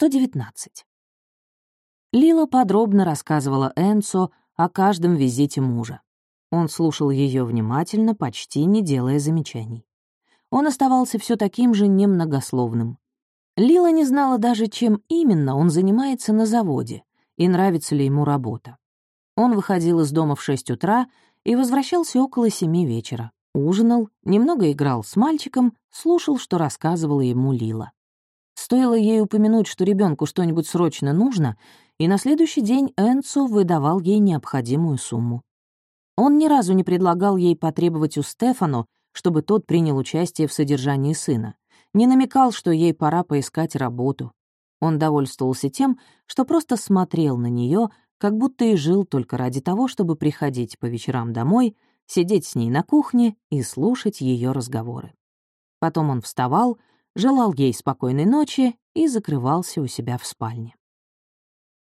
119. Лила подробно рассказывала Энцо о каждом визите мужа. Он слушал ее внимательно, почти не делая замечаний. Он оставался все таким же немногословным. Лила не знала даже, чем именно он занимается на заводе и нравится ли ему работа. Он выходил из дома в шесть утра и возвращался около семи вечера. Ужинал, немного играл с мальчиком, слушал, что рассказывала ему Лила. Стоило ей упомянуть, что ребенку что-нибудь срочно нужно, и на следующий день Энцо выдавал ей необходимую сумму. Он ни разу не предлагал ей потребовать у Стефану, чтобы тот принял участие в содержании сына, не намекал, что ей пора поискать работу. Он довольствовался тем, что просто смотрел на нее, как будто и жил только ради того, чтобы приходить по вечерам домой, сидеть с ней на кухне и слушать ее разговоры. Потом он вставал, желал ей спокойной ночи и закрывался у себя в спальне.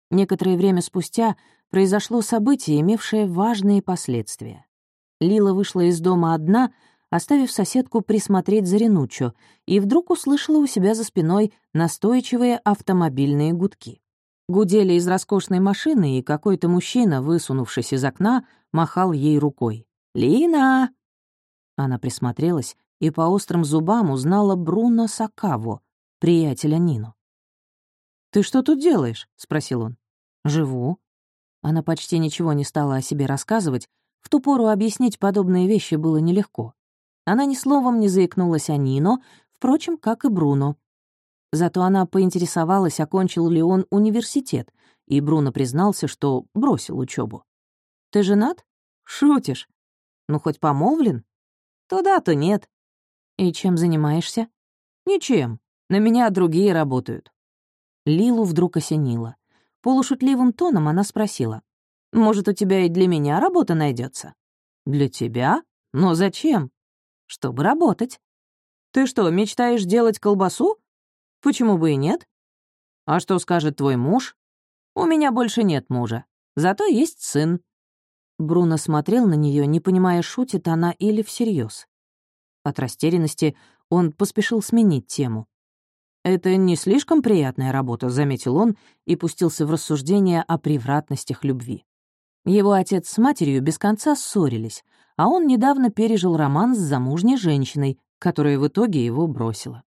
Некоторое время спустя произошло событие, имевшее важные последствия. Лила вышла из дома одна, оставив соседку присмотреть за Ренуччо, и вдруг услышала у себя за спиной настойчивые автомобильные гудки. Гудели из роскошной машины, и какой-то мужчина, высунувшись из окна, махал ей рукой. «Лина!» Она присмотрелась и по острым зубам узнала Бруно Сакаво, приятеля Нину. «Ты что тут делаешь?» — спросил он. «Живу». Она почти ничего не стала о себе рассказывать, в ту пору объяснить подобные вещи было нелегко. Она ни словом не заикнулась о Нино, впрочем, как и Бруно. Зато она поинтересовалась, окончил ли он университет, и Бруно признался, что бросил учебу. «Ты женат?» «Шутишь?» «Ну, хоть помолвлен?» «Туда, то нет». «И чем занимаешься?» «Ничем. На меня другие работают». Лилу вдруг осенило. Полушутливым тоном она спросила. «Может, у тебя и для меня работа найдется? «Для тебя? Но зачем?» «Чтобы работать». «Ты что, мечтаешь делать колбасу?» «Почему бы и нет?» «А что скажет твой муж?» «У меня больше нет мужа. Зато есть сын». Бруно смотрел на нее, не понимая, шутит она или всерьез. От растерянности он поспешил сменить тему. «Это не слишком приятная работа», — заметил он и пустился в рассуждения о превратностях любви. Его отец с матерью без конца ссорились, а он недавно пережил роман с замужней женщиной, которая в итоге его бросила.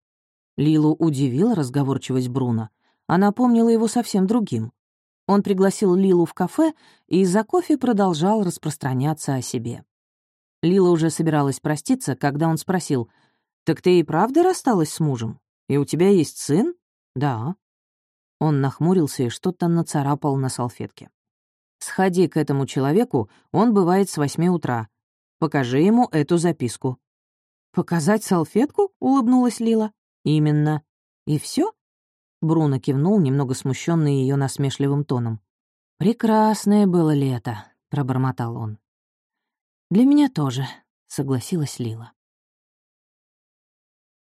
Лилу удивила разговорчивость Бруно. Она помнила его совсем другим. Он пригласил Лилу в кафе и за кофе продолжал распространяться о себе. Лила уже собиралась проститься, когда он спросил, «Так ты и правда рассталась с мужем? И у тебя есть сын?» «Да». Он нахмурился и что-то нацарапал на салфетке. «Сходи к этому человеку, он бывает с восьми утра. Покажи ему эту записку». «Показать салфетку?» — улыбнулась Лила. «Именно. И все? Бруно кивнул, немного смущенный ее насмешливым тоном. «Прекрасное было лето», — пробормотал он. «Для меня тоже», — согласилась Лила.